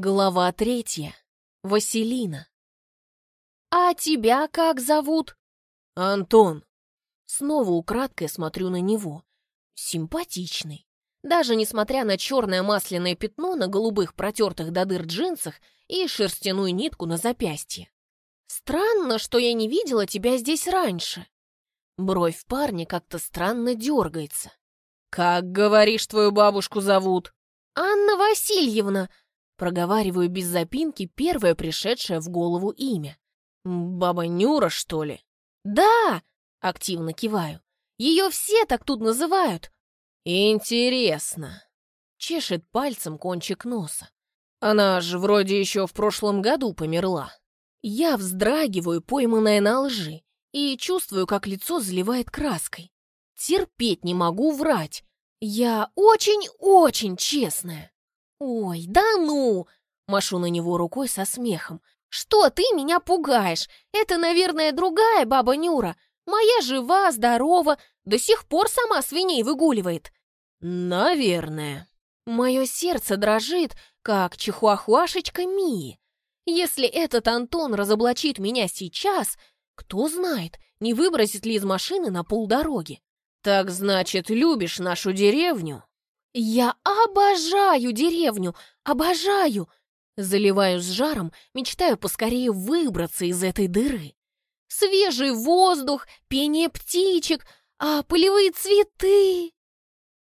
Глава третья. Василина. «А тебя как зовут?» «Антон». Снова украдкой смотрю на него. Симпатичный. Даже несмотря на черное масляное пятно на голубых протертых до дыр джинсах и шерстяную нитку на запястье. «Странно, что я не видела тебя здесь раньше». Бровь парня как-то странно дергается. «Как, говоришь, твою бабушку зовут?» «Анна Васильевна», Проговариваю без запинки первое пришедшее в голову имя. «Баба Нюра, что ли?» «Да!» — активно киваю. «Ее все так тут называют». «Интересно!» — чешет пальцем кончик носа. «Она же вроде еще в прошлом году померла». Я вздрагиваю, пойманная на лжи, и чувствую, как лицо заливает краской. Терпеть не могу врать. Я очень-очень честная. «Ой, да ну!» — машу на него рукой со смехом. «Что ты меня пугаешь? Это, наверное, другая баба Нюра. Моя жива, здорова, до сих пор сама свиней выгуливает». «Наверное». Мое сердце дрожит, как чихуахуашечка Мии. Если этот Антон разоблачит меня сейчас, кто знает, не выбросит ли из машины на полдороги. «Так значит, любишь нашу деревню?» «Я обожаю деревню! Обожаю!» Заливаю с жаром, мечтаю поскорее выбраться из этой дыры. Свежий воздух, пение птичек, а полевые цветы...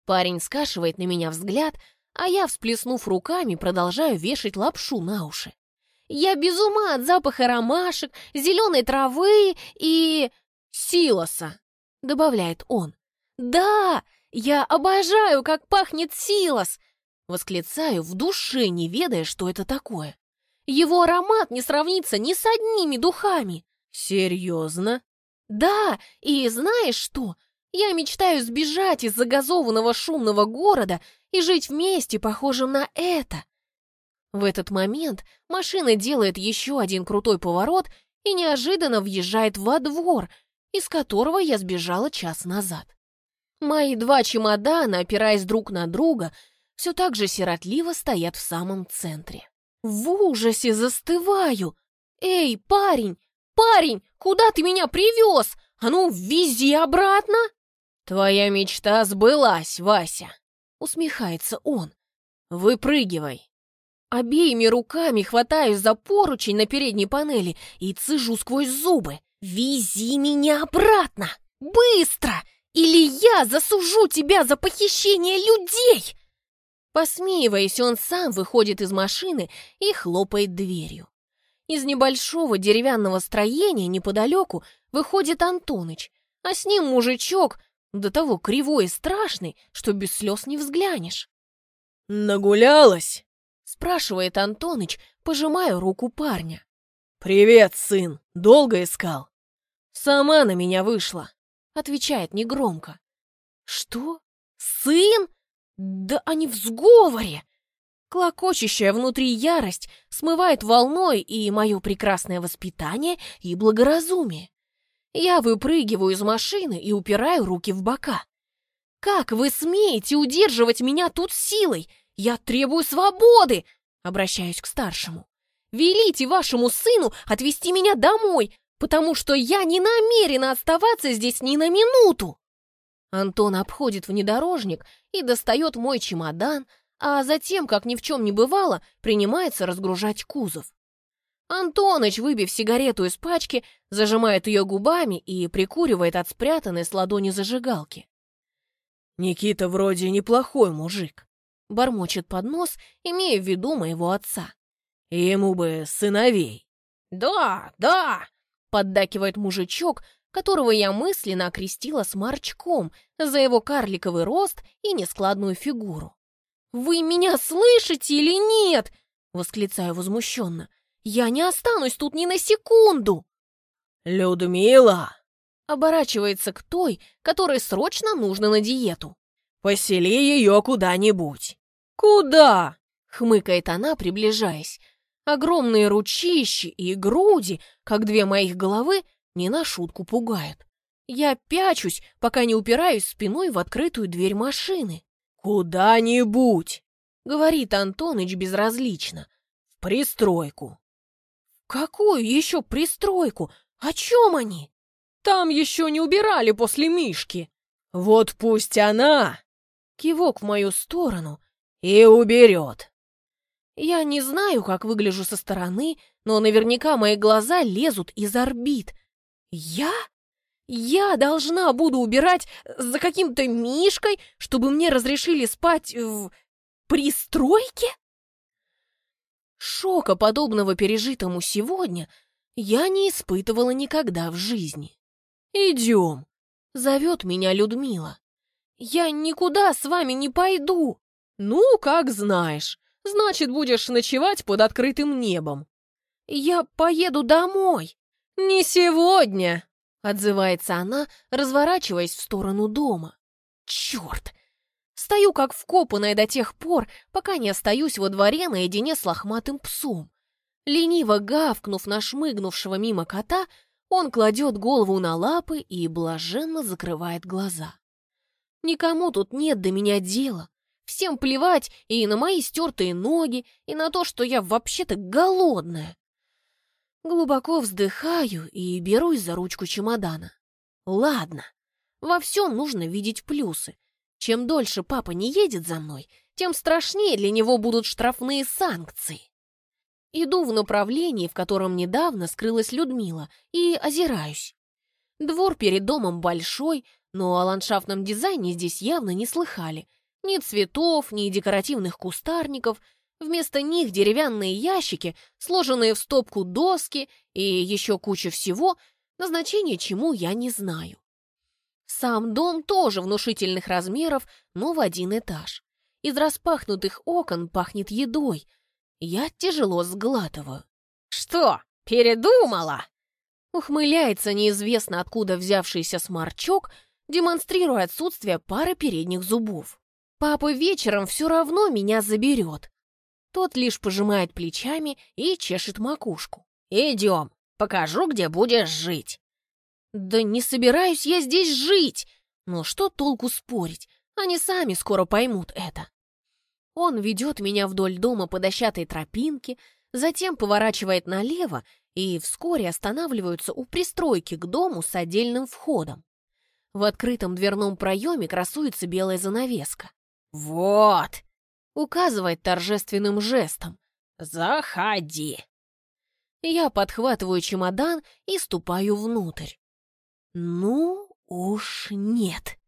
Парень скашивает на меня взгляд, а я, всплеснув руками, продолжаю вешать лапшу на уши. Я без ума от запаха ромашек, зеленой травы и... силоса, добавляет он. Да, «Я обожаю, как пахнет силос!» Восклицаю в душе, не ведая, что это такое. Его аромат не сравнится ни с одними духами. «Серьезно?» «Да, и знаешь что? Я мечтаю сбежать из загазованного шумного города и жить вместе, похожим на это». В этот момент машина делает еще один крутой поворот и неожиданно въезжает во двор, из которого я сбежала час назад. Мои два чемодана, опираясь друг на друга, все так же сиротливо стоят в самом центре. В ужасе застываю. «Эй, парень! Парень! Куда ты меня привез? А ну, вези обратно!» «Твоя мечта сбылась, Вася!» Усмехается он. «Выпрыгивай!» Обеими руками хватаюсь за поручень на передней панели и цежу сквозь зубы. «Вези меня обратно! Быстро! Или я засужу тебя за похищение людей!» Посмеиваясь, он сам выходит из машины и хлопает дверью. Из небольшого деревянного строения неподалеку выходит Антоныч, а с ним мужичок, до того кривой и страшный, что без слез не взглянешь. «Нагулялась?» — спрашивает Антоныч, пожимая руку парня. «Привет, сын! Долго искал?» «Сама на меня вышла», Отвечает негромко. Что? Сын? Да они в сговоре! Клокочущая внутри ярость смывает волной и мое прекрасное воспитание и благоразумие. Я выпрыгиваю из машины и упираю руки в бока. «Как вы смеете удерживать меня тут силой? Я требую свободы!» Обращаюсь к старшему. «Велите вашему сыну отвезти меня домой, потому что я не намерена оставаться здесь ни на минуту. Антон обходит внедорожник и достает мой чемодан, а затем, как ни в чем не бывало, принимается разгружать кузов. Антоныч, выбив сигарету из пачки, зажимает ее губами и прикуривает от спрятанной с ладони зажигалки. «Никита вроде неплохой мужик», — бормочет под нос, имея в виду моего отца. «Ему бы сыновей». «Да, да!» Поддакивает мужичок, которого я мысленно окрестила сморчком за его карликовый рост и нескладную фигуру. «Вы меня слышите или нет?» — восклицаю возмущенно. «Я не останусь тут ни на секунду!» «Людмила!» — оборачивается к той, которой срочно нужно на диету. «Посели ее куда-нибудь!» «Куда?» — хмыкает она, приближаясь. Огромные ручищи и груди, как две моих головы, не на шутку пугают. Я пячусь, пока не упираюсь спиной в открытую дверь машины. «Куда-нибудь!» — говорит Антоныч безразлично. пристройку». «Какую еще пристройку? О чем они?» «Там еще не убирали после Мишки. Вот пусть она...» Кивок в мою сторону и уберет. Я не знаю, как выгляжу со стороны, но наверняка мои глаза лезут из орбит. Я? Я должна буду убирать за каким-то мишкой, чтобы мне разрешили спать в пристройке? Шока, подобного пережитому сегодня, я не испытывала никогда в жизни. «Идем», — зовет меня Людмила. «Я никуда с вами не пойду». «Ну, как знаешь. Значит, будешь ночевать под открытым небом». «Я поеду домой». «Не сегодня», — отзывается она, разворачиваясь в сторону дома. «Черт!» Стою как вкопанная до тех пор, пока не остаюсь во дворе наедине с лохматым псом. Лениво гавкнув на шмыгнувшего мимо кота, он кладет голову на лапы и блаженно закрывает глаза. Никому тут нет до меня дела. Всем плевать и на мои стертые ноги, и на то, что я вообще-то голодная. Глубоко вздыхаю и берусь за ручку чемодана. Ладно, во всем нужно видеть плюсы. Чем дольше папа не едет за мной, тем страшнее для него будут штрафные санкции. Иду в направлении, в котором недавно скрылась Людмила, и озираюсь. Двор перед домом большой, но о ландшафтном дизайне здесь явно не слыхали. Ни цветов, ни декоративных кустарников — Вместо них деревянные ящики, сложенные в стопку доски и еще куча всего, назначение чему я не знаю. Сам дом тоже внушительных размеров, но в один этаж. Из распахнутых окон пахнет едой. Я тяжело сглатываю. «Что, передумала?» Ухмыляется неизвестно откуда взявшийся сморчок, демонстрируя отсутствие пары передних зубов. Папа вечером все равно меня заберет. Тот лишь пожимает плечами и чешет макушку. «Идем, покажу, где будешь жить». «Да не собираюсь я здесь жить!» Но что толку спорить? Они сами скоро поймут это. Он ведет меня вдоль дома по дощатой тропинке, затем поворачивает налево и вскоре останавливаются у пристройки к дому с отдельным входом. В открытом дверном проеме красуется белая занавеска. «Вот!» указывает торжественным жестом. «Заходи!» Я подхватываю чемодан и ступаю внутрь. Ну уж нет.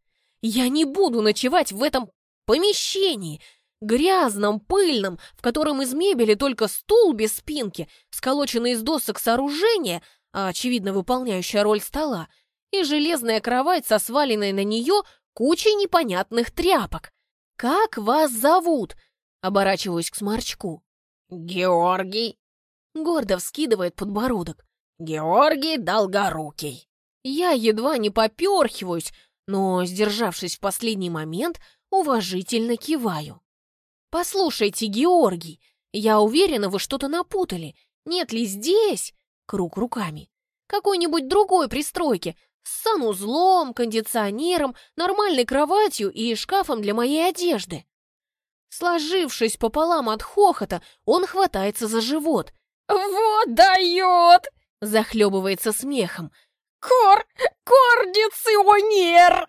Я не буду ночевать в этом помещении, грязном, пыльном, в котором из мебели только стул без спинки, сколоченный из досок сооружения, а, очевидно, выполняющая роль стола, и железная кровать со сваленной на нее кучей непонятных тряпок. «Как вас зовут?» Оборачиваюсь к сморчку. «Георгий!» Гордо вскидывает подбородок. «Георгий Долгорукий!» Я едва не поперхиваюсь, но, сдержавшись в последний момент, уважительно киваю. «Послушайте, Георгий, я уверена, вы что-то напутали. Нет ли здесь...» Круг руками. «Какой-нибудь другой пристройки, с санузлом, кондиционером, нормальной кроватью и шкафом для моей одежды. Сложившись пополам от хохота, он хватается за живот. «Вот дает!» Захлебывается смехом. «Кор... кондиционер!»